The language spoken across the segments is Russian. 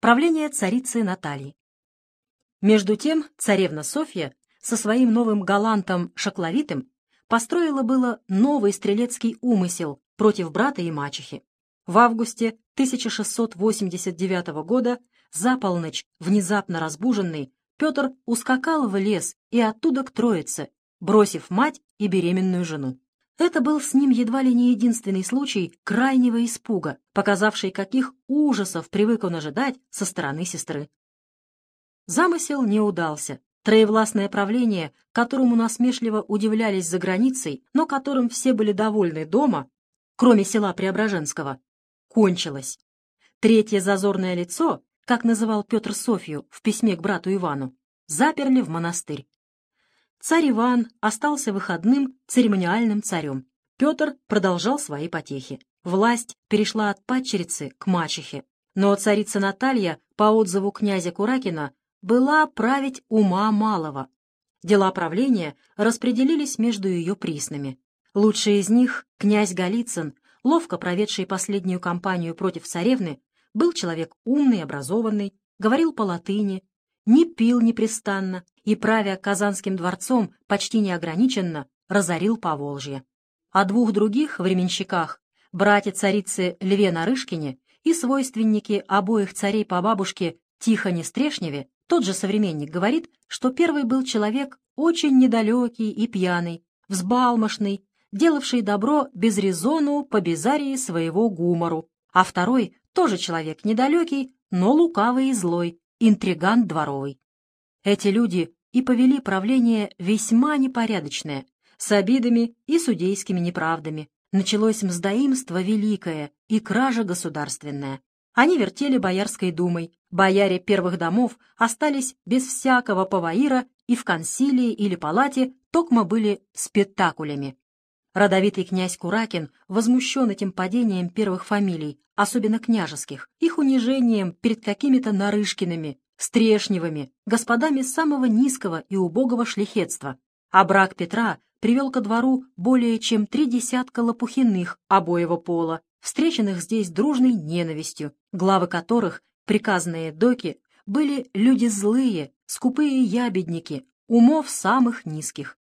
Правление царицы Натальи. Между тем царевна Софья со своим новым галантом Шакловитым построила было новый стрелецкий умысел против брата и мачехи. В августе 1689 года за полночь, внезапно разбуженный, Петр ускакал в лес и оттуда к Троице, бросив мать и беременную жену. Это был с ним едва ли не единственный случай крайнего испуга, показавший, каких ужасов привык он ожидать со стороны сестры. Замысел не удался. Троевластное правление, которому насмешливо удивлялись за границей, но которым все были довольны дома, кроме села Преображенского, кончилось. Третье зазорное лицо, как называл Петр Софью в письме к брату Ивану, заперли в монастырь. Царь Иван остался выходным церемониальным царем. Петр продолжал свои потехи. Власть перешла от падчерицы к мачехе. Но царица Наталья, по отзыву князя Куракина, была править ума малого. Дела правления распределились между ее приснами. Лучший из них, князь Голицын, ловко проведший последнюю кампанию против царевны, был человек умный, образованный, говорил по-латыни, не пил непрестанно и, правя Казанским дворцом почти неограниченно, разорил Поволжье. О двух других временщиках, братья царицы Льве Нарышкине и свойственники обоих царей по бабушке Тихоне Стрешневе, тот же современник говорит, что первый был человек очень недалекий и пьяный, взбалмошный, делавший добро без резону по безарии своего гумору, а второй тоже человек недалекий, но лукавый и злой, интригант дворовый. Эти люди и повели правление весьма непорядочное, с обидами и судейскими неправдами. Началось мздоимство великое и кража государственная. Они вертели Боярской думой, бояре первых домов остались без всякого паваира и в консилии или палате токмо были спектакулями. Родовитый князь Куракин возмущен этим падением первых фамилий, особенно княжеских, их унижением перед какими-то Нарышкиными, Стрешневыми, господами самого низкого и убогого шлихетства. А брак Петра привел ко двору более чем три десятка лопухиных обоего пола, встреченных здесь дружной ненавистью, главы которых, приказные доки, были люди злые, скупые ябедники, умов самых низких.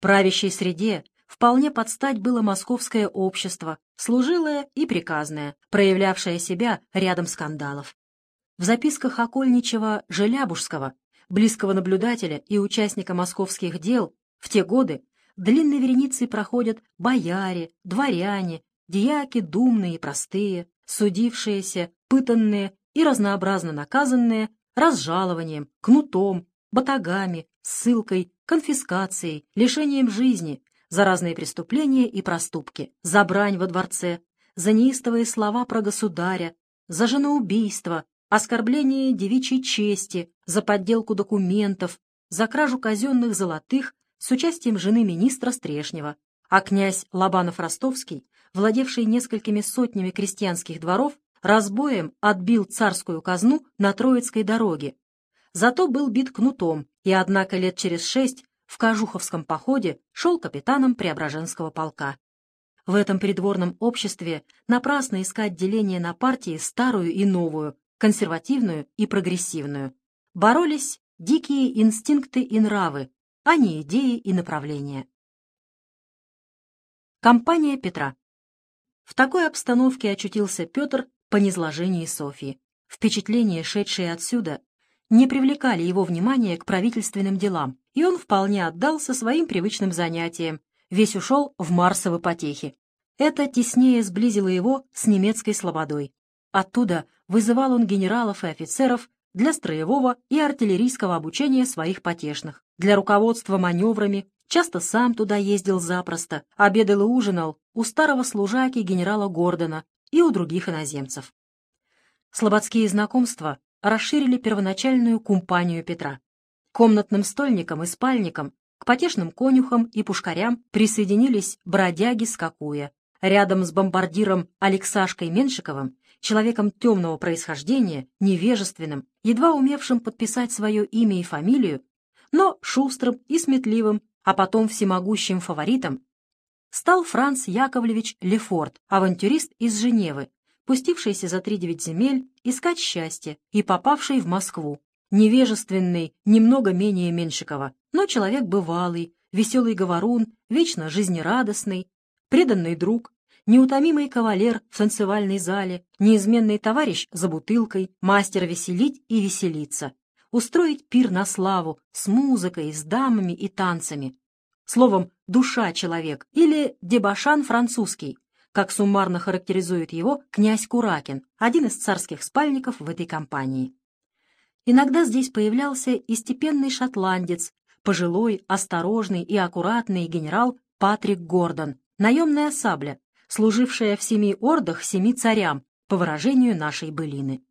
Правящей среде вполне под стать было московское общество, служилое и приказное, проявлявшее себя рядом скандалов. В записках окольничего Желябужского, близкого наблюдателя и участника московских дел, в те годы длинной вереницей проходят бояре, дворяне, дьяки думные и простые, судившиеся, пытанные и разнообразно наказанные разжалованием, кнутом, батагами, ссылкой, конфискацией, лишением жизни, за разные преступления и проступки, за брань во дворце, за неистовые слова про государя, за женоубийство, оскорбление девичьей чести, за подделку документов, за кражу казенных золотых с участием жены министра Стрешнева, а князь Лобанов-Ростовский, владевший несколькими сотнями крестьянских дворов, разбоем отбил царскую казну на Троицкой дороге. Зато был бит кнутом, и однако лет через шесть в Кожуховском походе шел капитаном Преображенского полка. В этом придворном обществе напрасно искать деление на партии старую и новую, консервативную и прогрессивную. Боролись дикие инстинкты и нравы, а не идеи и направления. Компания Петра. В такой обстановке очутился Петр по низложении Софьи. Впечатления, шедшие отсюда, не привлекали его внимания к правительственным делам, и он вполне отдался своим привычным занятиям, весь ушел в марсовы потехи. Это теснее сблизило его с немецкой слободой. Оттуда вызывал он генералов и офицеров для строевого и артиллерийского обучения своих потешных, для руководства маневрами, часто сам туда ездил запросто, обедал и ужинал у старого служаки генерала Гордона и у других иноземцев. Слободские знакомства расширили первоначальную кумпанию Петра. Комнатным стольникам и спальникам, к потешным конюхам и пушкарям присоединились бродяги скакуя. Рядом с бомбардиром Алексашкой Меншиковым, человеком темного происхождения, невежественным, едва умевшим подписать свое имя и фамилию, но шустрым и сметливым, а потом всемогущим фаворитом, стал Франц Яковлевич Лефорт, авантюрист из Женевы, пустившийся за три девять земель искать счастье и попавший в Москву. Невежественный, немного менее Меньшикова, но человек бывалый, веселый говорун, вечно жизнерадостный, преданный друг, неутомимый кавалер в танцевальной зале, неизменный товарищ за бутылкой, мастер веселить и веселиться, устроить пир на славу с музыкой, с дамами и танцами. Словом, душа человек или дебашан французский, как суммарно характеризует его князь Куракин, один из царских спальников в этой компании. Иногда здесь появлялся и степенный шотландец, пожилой, осторожный и аккуратный генерал Патрик Гордон, наемная сабля, служившая в семи ордах семи царям, по выражению нашей былины.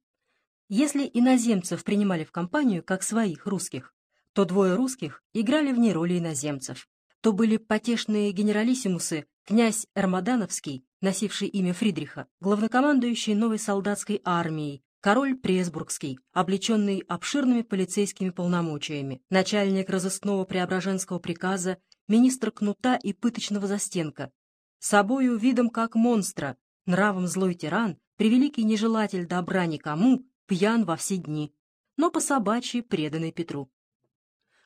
Если иноземцев принимали в компанию как своих русских, то двое русских играли в ней роли иноземцев. То были потешные генералиссимусы князь Эрмадановский, носивший имя Фридриха, главнокомандующий новой солдатской армией, король Пресбургский, облеченный обширными полицейскими полномочиями, начальник разыскного преображенского приказа, министр кнута и пыточного застенка, собою видом как монстра, нравом злой тиран, превеликий нежелатель добра никому, пьян во все дни, но по собачьи преданный Петру.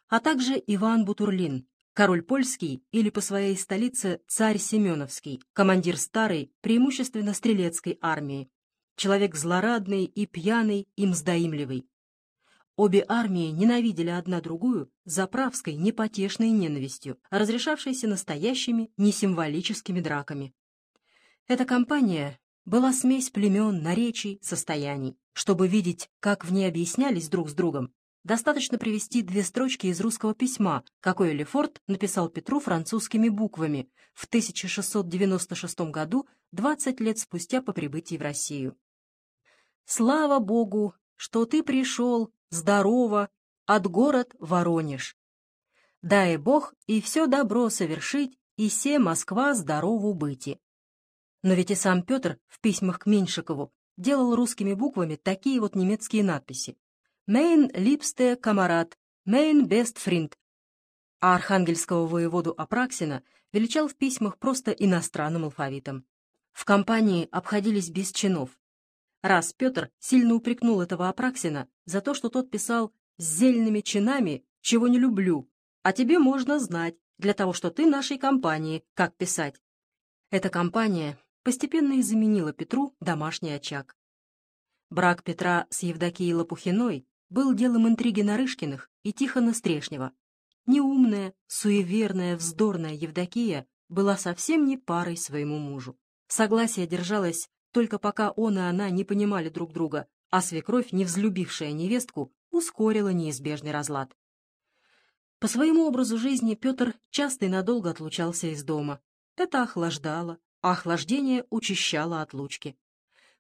А также Иван Бутурлин, король польский или по своей столице царь Семеновский, командир старой, преимущественно стрелецкой армии, человек злорадный и пьяный и мздоимливый. Обе армии ненавидели одна другую заправской непотешной ненавистью, разрешавшейся настоящими несимволическими драками. Эта кампания была смесь племен, наречий, состояний. Чтобы видеть, как в ней объяснялись друг с другом, достаточно привести две строчки из русского письма, какое Лефорт написал Петру французскими буквами в 1696 году, 20 лет спустя по прибытии в Россию. «Слава Богу, что ты пришел здорово, от город Воронеж. Дай Бог и все добро совершить, и се Москва здорову быти. Но ведь и сам Петр в письмах к Меньшикову делал русскими буквами такие вот немецкие надписи. «Мейн липсте камарат», «Мейн бест фринд». А архангельского воеводу Апраксина величал в письмах просто иностранным алфавитом. В компании обходились без чинов, раз Петр сильно упрекнул этого Апраксина за то, что тот писал с зельными чинами, чего не люблю, а тебе можно знать, для того, что ты нашей компании, как писать. Эта компания постепенно и заменила Петру домашний очаг. Брак Петра с Евдокией Лопухиной был делом интриги Нарышкиных и Тихона Стрешнева. Неумная, суеверная, вздорная Евдокия была совсем не парой своему мужу. Согласие держалось только пока он и она не понимали друг друга, а свекровь, не взлюбившая невестку, ускорила неизбежный разлад. По своему образу жизни Петр часто и надолго отлучался из дома. Это охлаждало, а охлаждение учащало отлучки.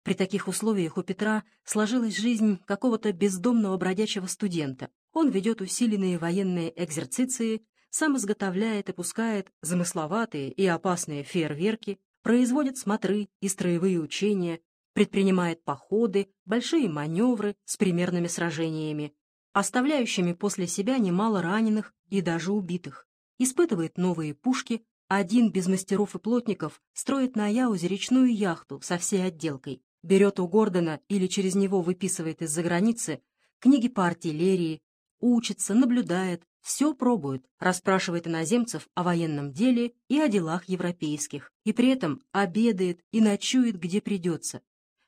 При таких условиях у Петра сложилась жизнь какого-то бездомного бродячего студента. Он ведет усиленные военные экзерциции, сам изготовляет и пускает замысловатые и опасные фейерверки, производит смотры и строевые учения, предпринимает походы, большие маневры с примерными сражениями, оставляющими после себя немало раненых и даже убитых, испытывает новые пушки, один без мастеров и плотников строит на Яузе речную яхту со всей отделкой, берет у Гордона или через него выписывает из-за границы книги по артиллерии, учится, наблюдает, все пробует, расспрашивает иноземцев о военном деле и о делах европейских, и при этом обедает и ночует, где придется.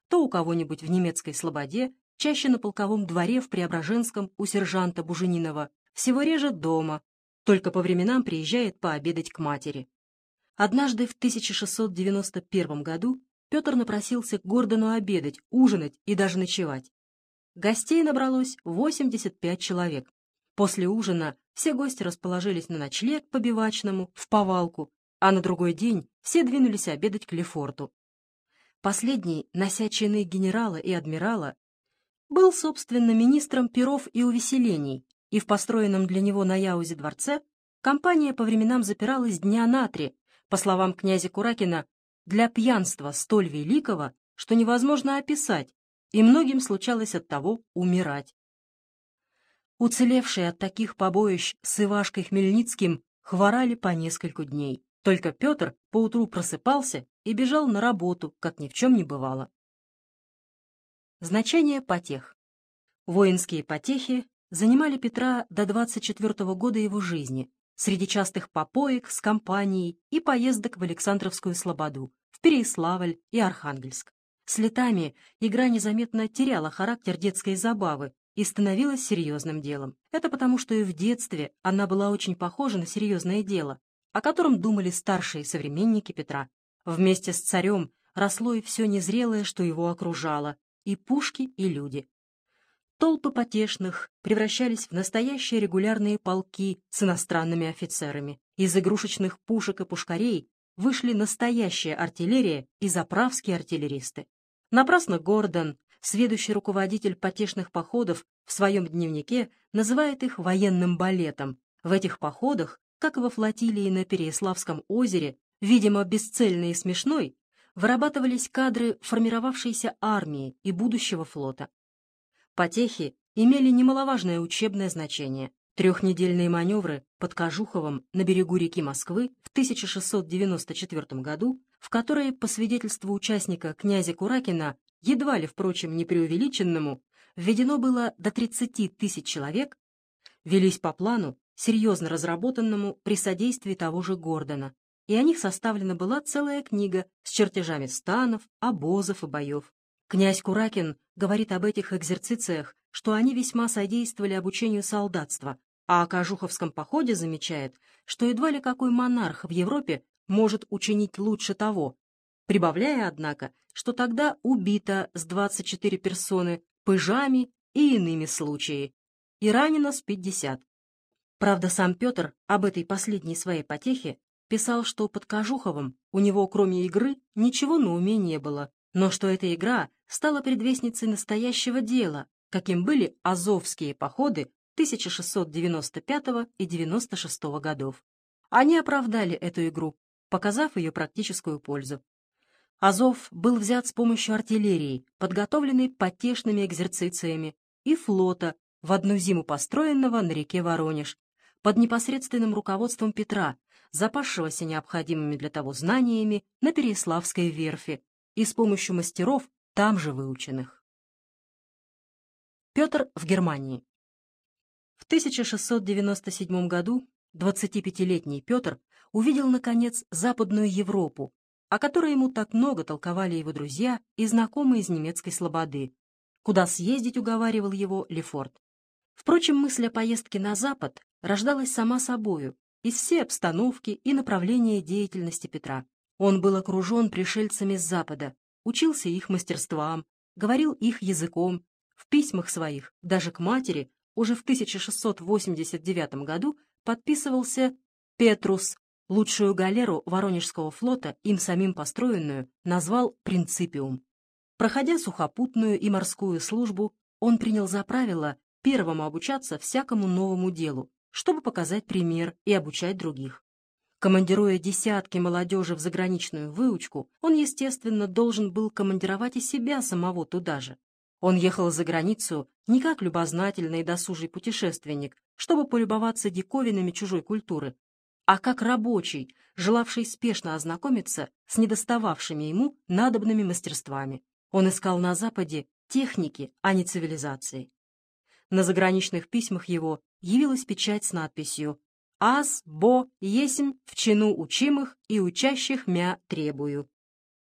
То у кого-нибудь в немецкой слободе, чаще на полковом дворе в Преображенском у сержанта Буженинова, всего реже дома, только по временам приезжает пообедать к матери. Однажды в 1691 году Петр напросился к Гордону обедать, ужинать и даже ночевать. Гостей набралось 85 человек. После ужина все гости расположились на ночлег по бивачному, в повалку, а на другой день все двинулись обедать к Лефорту. Последний, нося чины генерала и адмирала, был, собственно, министром перов и увеселений, и в построенном для него на Яузе дворце компания по временам запиралась дня на три, по словам князя Куракина, для пьянства столь великого, что невозможно описать, и многим случалось от того умирать. Уцелевшие от таких побоищ с Ивашкой Хмельницким хворали по нескольку дней. Только Петр поутру просыпался и бежал на работу, как ни в чем не бывало. Значение потех. Воинские потехи занимали Петра до 24 года его жизни, среди частых попоек с компанией и поездок в Александровскую Слободу, в Переяславль и Архангельск. С летами игра незаметно теряла характер детской забавы и становилась серьезным делом. Это потому, что и в детстве она была очень похожа на серьезное дело, о котором думали старшие современники Петра. Вместе с царем росло и все незрелое, что его окружало, и пушки, и люди. Толпы потешных превращались в настоящие регулярные полки с иностранными офицерами. Из игрушечных пушек и пушкарей вышли настоящая артиллерия и заправские артиллеристы. Напрасно Гордон, сведущий руководитель потешных походов, в своем дневнике называет их военным балетом. В этих походах, как и во флотилии на Переяславском озере, видимо, бесцельной и смешной, вырабатывались кадры формировавшейся армии и будущего флота. Потехи имели немаловажное учебное значение. Трехнедельные маневры под Кожуховым на берегу реки Москвы в 1694 году, в которые, по свидетельству участника князя Куракина, едва ли, впрочем, не преувеличенному, введено было до 30 тысяч человек, велись по плану, серьезно разработанному при содействии того же Гордона, и о них составлена была целая книга с чертежами станов, обозов и боев. Князь Куракин говорит об этих экзерцициях, что они весьма содействовали обучению солдатства, а о Кожуховском походе замечает, что едва ли какой монарх в Европе может учинить лучше того, прибавляя, однако, что тогда убито с 24 персоны пыжами и иными случаями, и ранено с 50. Правда, сам Петр об этой последней своей потехе писал, что под Кожуховым у него, кроме игры, ничего на уме не было, но что эта игра стала предвестницей настоящего дела, каким были азовские походы 1695 и 96 годов. Они оправдали эту игру, показав ее практическую пользу. Азов был взят с помощью артиллерии, подготовленной потешными экзерцициями, и флота, в одну зиму построенного на реке Воронеж, под непосредственным руководством Петра, запасшегося необходимыми для того знаниями на Переяславской верфи и с помощью мастеров, там же выученных. Петр в Германии. В 1697 году 25-летний Петр увидел, наконец, Западную Европу, о которой ему так много толковали его друзья и знакомые из немецкой слободы, куда съездить уговаривал его Лефорт. Впрочем, мысль о поездке на Запад рождалась сама собою, из всей обстановки и направления деятельности Петра. Он был окружен пришельцами с Запада, учился их мастерствам, говорил их языком, в письмах своих, даже к матери, уже в 1689 году подписывался Петрус, лучшую галеру Воронежского флота, им самим построенную, назвал «Принципиум». Проходя сухопутную и морскую службу, он принял за правило первому обучаться всякому новому делу, чтобы показать пример и обучать других. Командируя десятки молодежи в заграничную выучку, он, естественно, должен был командировать и себя самого туда же. Он ехал за границу не как любознательный и досужий путешественник, чтобы полюбоваться диковинами чужой культуры, а как рабочий, желавший спешно ознакомиться с недостававшими ему надобными мастерствами. Он искал на Западе техники, а не цивилизации. На заграничных письмах его явилась печать с надписью «Аз, бо, есмь, в чину учимых и учащих мя требую».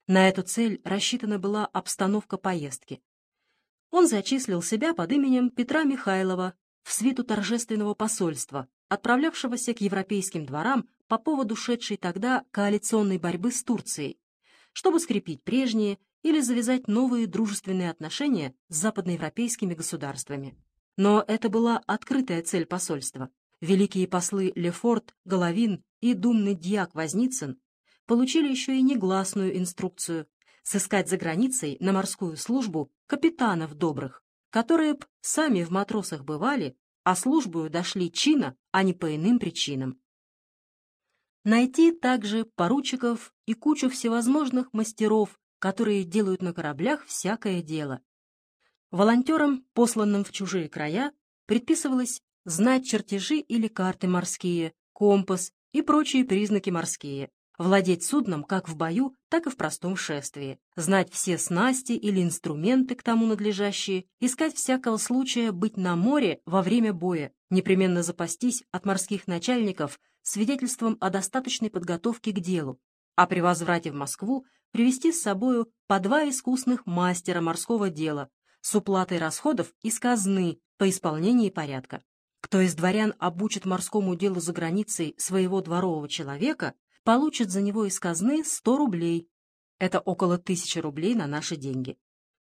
На эту цель рассчитана была обстановка поездки. Он зачислил себя под именем Петра Михайлова в свиту торжественного посольства, отправлявшегося к европейским дворам по поводу шедшей тогда коалиционной борьбы с Турцией, чтобы скрепить прежние или завязать новые дружественные отношения с западноевропейскими государствами. Но это была открытая цель посольства. Великие послы Лефорт, Головин и думный дьяк Возницын получили еще и негласную инструкцию сыскать за границей на морскую службу капитанов добрых, которые б сами в матросах бывали, а службою дошли чина, а не по иным причинам. Найти также поручиков и кучу всевозможных мастеров, которые делают на кораблях всякое дело, Волонтерам, посланным в чужие края, предписывалось знать чертежи или карты морские, компас и прочие признаки морские. Владеть судном как в бою, так и в простом шествии, знать все снасти или инструменты к тому надлежащие, искать всякого случая быть на море во время боя, непременно запастись от морских начальников свидетельством о достаточной подготовке к делу, а при возврате в Москву привести с собою по два искусных мастера морского дела с уплатой расходов из казны по исполнении порядка. Кто из дворян обучит морскому делу за границей своего дворового человека, получит за него из казны 100 рублей. Это около тысячи рублей на наши деньги.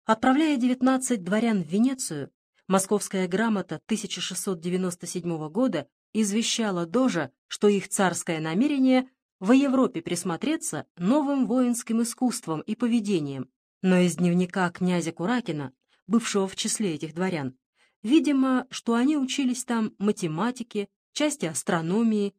Отправляя 19 дворян в Венецию, Московская грамота 1697 года извещала Дожа, что их царское намерение в Европе присмотреться новым воинским искусством и поведением, но из дневника князя Куракина, бывшего в числе этих дворян, видимо, что они учились там математике, части астрономии,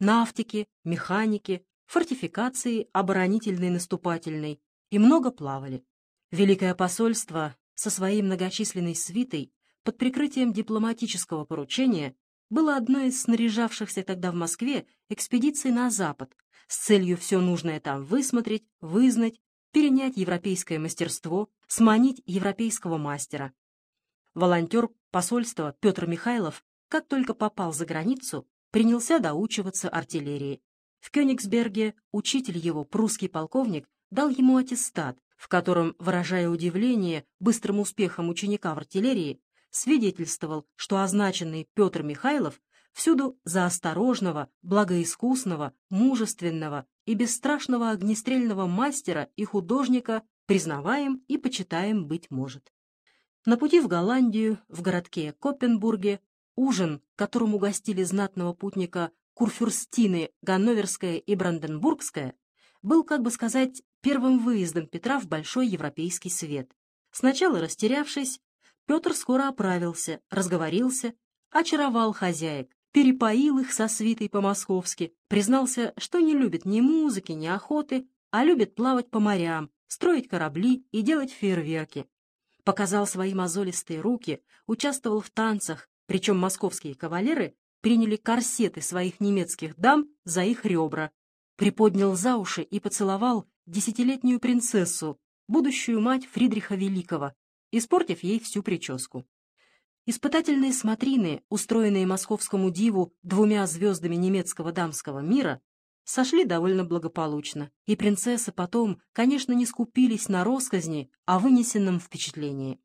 нафтике, механике, фортификации оборонительной наступательной и много плавали. Великое посольство со своей многочисленной свитой под прикрытием дипломатического поручения было одной из снаряжавшихся тогда в Москве экспедиций на Запад с целью все нужное там высмотреть, вызнать, перенять европейское мастерство, сманить европейского мастера. Волонтер посольства Петр Михайлов, как только попал за границу, принялся доучиваться артиллерии. В Кёнигсберге учитель его, прусский полковник, дал ему аттестат, в котором, выражая удивление быстрым успехом ученика в артиллерии, свидетельствовал, что означенный Петр Михайлов всюду за осторожного, благоискусного, мужественного и бесстрашного огнестрельного мастера и художника признаваем и почитаем быть может. На пути в Голландию, в городке Копенбурге, ужин, которым угостили знатного путника Курфюрстины Ганноверская и Бранденбургская, был, как бы сказать, первым выездом Петра в большой европейский свет. Сначала растерявшись, Петр скоро оправился, разговорился, очаровал хозяек, перепоил их со свитой по-московски, признался, что не любит ни музыки, ни охоты, а любит плавать по морям, строить корабли и делать фейерверки. Показал свои мозолистые руки, участвовал в танцах, причем московские кавалеры приняли корсеты своих немецких дам за их ребра, приподнял за уши и поцеловал десятилетнюю принцессу, будущую мать Фридриха Великого, испортив ей всю прическу. Испытательные смотрины, устроенные московскому диву двумя звездами немецкого дамского мира, сошли довольно благополучно, и принцессы потом, конечно, не скупились на росказни о вынесенном впечатлении.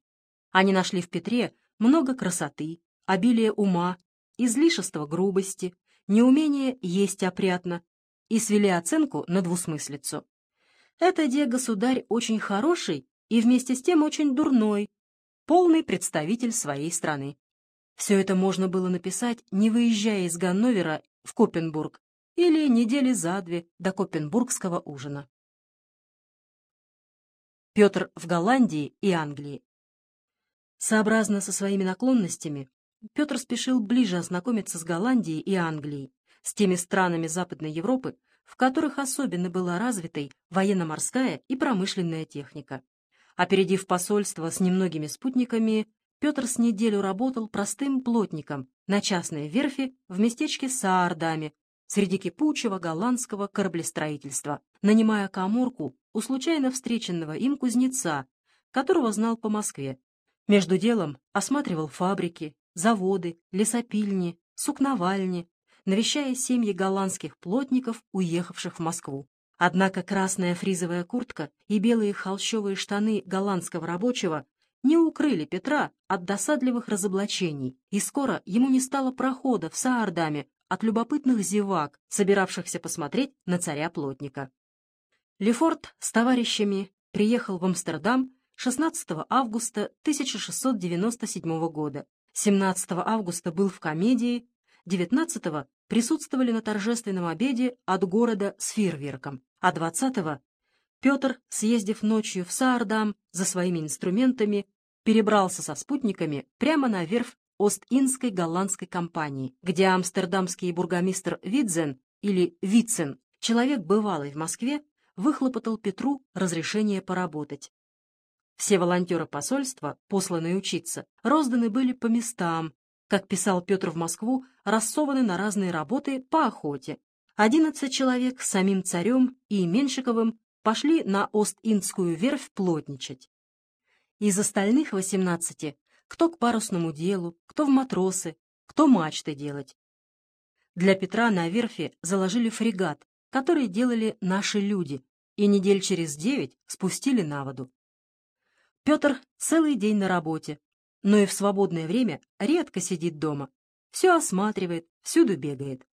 Они нашли в Петре много красоты, обилие ума, излишество грубости, неумение есть опрятно и свели оценку на двусмыслицу. Это де государь очень хороший и вместе с тем очень дурной, полный представитель своей страны. Все это можно было написать, не выезжая из Ганновера в Копенбург или недели за две до копенбургского ужина. Петр в Голландии и Англии. Сообразно со своими наклонностями, Петр спешил ближе ознакомиться с Голландией и Англией, с теми странами Западной Европы, в которых особенно была развитой военно-морская и промышленная техника. Опередив посольство с немногими спутниками, Петр с неделю работал простым плотником на частной верфи в местечке Саардаме, среди кипучего голландского кораблестроительства, нанимая коморку у случайно встреченного им кузнеца, которого знал по Москве. Между делом осматривал фабрики, заводы, лесопильни, сукновальни, навещая семьи голландских плотников, уехавших в Москву. Однако красная фризовая куртка и белые холщовые штаны голландского рабочего не укрыли Петра от досадливых разоблачений, и скоро ему не стало прохода в Саардаме от любопытных зевак, собиравшихся посмотреть на царя-плотника. Лефорт с товарищами приехал в Амстердам 16 августа 1697 года. 17 августа был в комедии, 19 присутствовали на торжественном обеде от города с фейерверком, а 20-го Петр, съездив ночью в Саардам за своими инструментами, перебрался со спутниками прямо на верфь Ост-Индской голландской компании, где амстердамский бургомистр Видзен или Вицен, человек бывалый в Москве, выхлопотал Петру разрешение поработать. Все волонтеры посольства, посланные учиться, розданы были по местам, как писал Петр в Москву, рассованы на разные работы по охоте, Одиннадцать человек с самим царем и Меншиковым пошли на Ост-Индскую верфь плотничать. Из остальных восемнадцати кто к парусному делу, кто в матросы, кто мачты делать. Для Петра на верфи заложили фрегат, который делали наши люди, и недель через девять спустили на воду. Петр целый день на работе, но и в свободное время редко сидит дома, все осматривает, всюду бегает.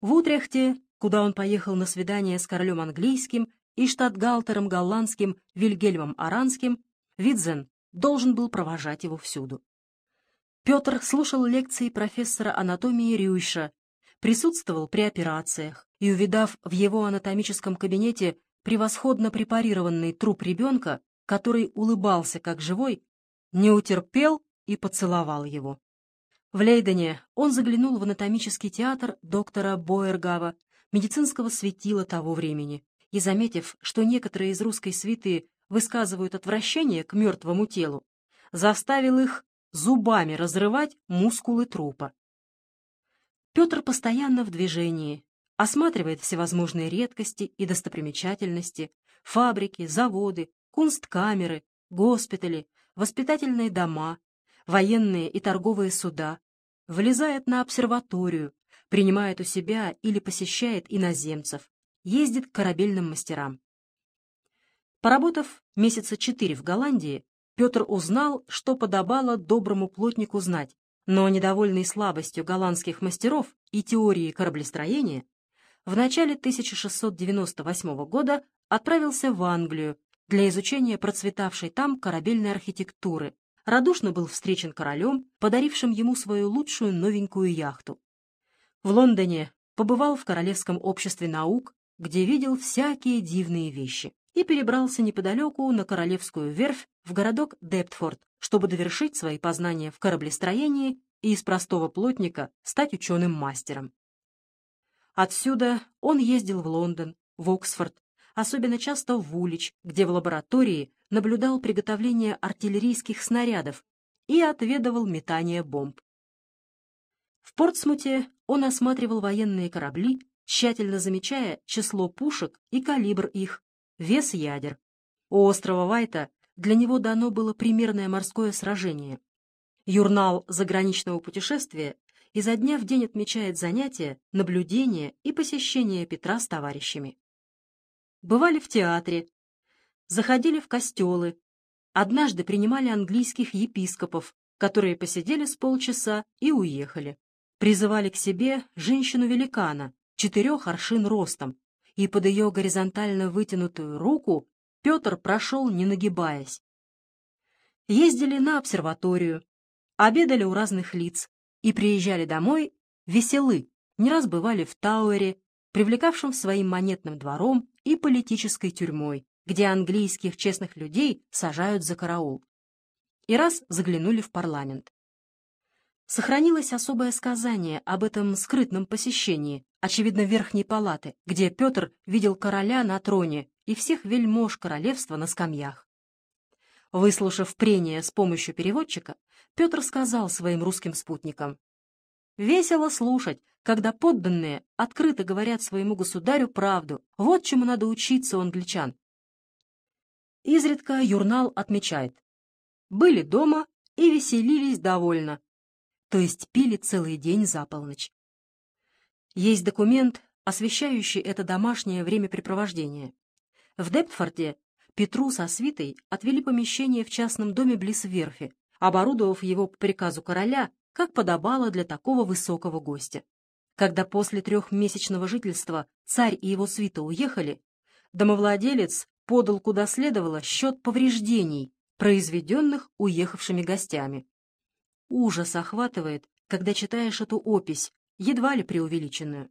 В Утрехте, куда он поехал на свидание с королем английским и штатгалтером голландским Вильгельмом Аранским, Видзен должен был провожать его всюду. Петр слушал лекции профессора анатомии Рюйша, присутствовал при операциях и, увидав в его анатомическом кабинете превосходно препарированный труп ребенка, который улыбался как живой, не утерпел и поцеловал его. В Лейдене он заглянул в анатомический театр доктора Боергава, медицинского светила того времени, и, заметив, что некоторые из русской свиты высказывают отвращение к мертвому телу, заставил их зубами разрывать мускулы трупа. Петр постоянно в движении, осматривает всевозможные редкости и достопримечательности, фабрики, заводы, кунсткамеры, госпитали, воспитательные дома, военные и торговые суда, влезает на обсерваторию, принимает у себя или посещает иноземцев, ездит к корабельным мастерам. Поработав месяца четыре в Голландии, Петр узнал, что подобало доброму плотнику знать, но, недовольный слабостью голландских мастеров и теорией кораблестроения, в начале 1698 года отправился в Англию для изучения процветавшей там корабельной архитектуры, радушно был встречен королем, подарившим ему свою лучшую новенькую яхту. В Лондоне побывал в Королевском обществе наук, где видел всякие дивные вещи, и перебрался неподалеку на Королевскую верфь в городок Дептфорд, чтобы довершить свои познания в кораблестроении и из простого плотника стать ученым-мастером. Отсюда он ездил в Лондон, в Оксфорд, особенно часто в Вулич, где в лаборатории наблюдал приготовление артиллерийских снарядов и отведывал метание бомб. В Портсмуте он осматривал военные корабли, тщательно замечая число пушек и калибр их, вес ядер. У острова Вайта для него дано было примерное морское сражение. Юрнал заграничного путешествия изо дня в день отмечает занятия, наблюдения и посещения Петра с товарищами. Бывали в театре, заходили в костелы, однажды принимали английских епископов, которые посидели с полчаса и уехали. Призывали к себе женщину-великана, четырех аршин ростом, и под ее горизонтально вытянутую руку Петр прошел, не нагибаясь. Ездили на обсерваторию, обедали у разных лиц и приезжали домой веселы, не раз бывали в Тауэре, привлекавшем своим монетным двором и политической тюрьмой, где английских честных людей сажают за караул. И раз заглянули в парламент. Сохранилось особое сказание об этом скрытном посещении, очевидно, Верхней палаты, где Петр видел короля на троне и всех вельмож королевства на скамьях. Выслушав прение с помощью переводчика, Петр сказал своим русским спутникам, «Весело слушать, когда подданные открыто говорят своему государю правду. Вот чему надо учиться у англичан». Изредка Юрнал отмечает, «Были дома и веселились довольно, то есть пили целый день за полночь. Есть документ, освещающий это домашнее времяпрепровождение. В Дептфорде Петру со свитой отвели помещение в частном доме близ верфи, оборудовав его по приказу короля, как подобало для такого высокого гостя. Когда после трехмесячного жительства царь и его свита уехали, домовладелец подал куда следовало счет повреждений, произведенных уехавшими гостями. Ужас охватывает, когда читаешь эту опись, едва ли преувеличенную.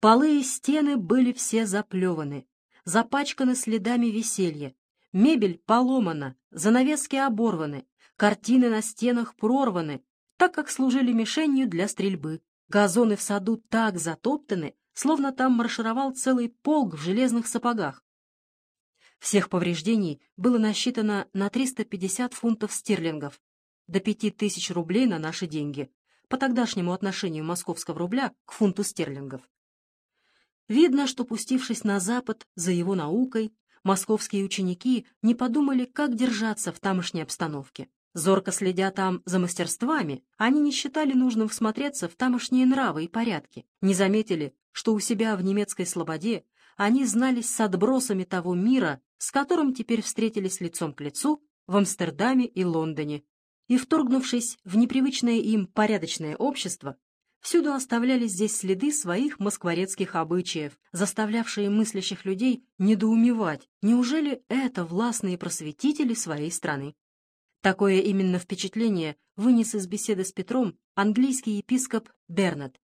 Полы и стены были все заплеваны, запачканы следами веселья, мебель поломана, занавески оборваны, картины на стенах прорваны, так как служили мишенью для стрельбы. Газоны в саду так затоптаны, словно там маршировал целый полк в железных сапогах. Всех повреждений было насчитано на 350 фунтов стерлингов, до пяти тысяч рублей на наши деньги, по тогдашнему отношению московского рубля к фунту стерлингов. Видно, что, пустившись на Запад за его наукой, московские ученики не подумали, как держаться в тамошней обстановке. Зорко следя там за мастерствами, они не считали нужным всмотреться в тамошние нравы и порядки, не заметили, что у себя в немецкой слободе они знались с отбросами того мира, с которым теперь встретились лицом к лицу в Амстердаме и Лондоне, и, вторгнувшись в непривычное им порядочное общество, всюду оставляли здесь следы своих москворецких обычаев, заставлявшие мыслящих людей недоумевать, неужели это властные просветители своей страны. Такое именно впечатление вынес из беседы с Петром английский епископ Бернат.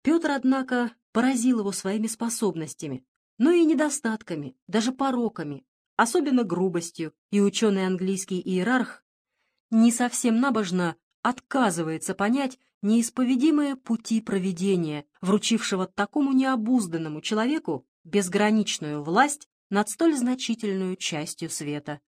Петр, однако, поразил его своими способностями, но и недостатками, даже пороками, особенно грубостью, и ученый английский иерарх не совсем набожно отказывается понять неисповедимые пути проведения, вручившего такому необузданному человеку безграничную власть над столь значительную частью света.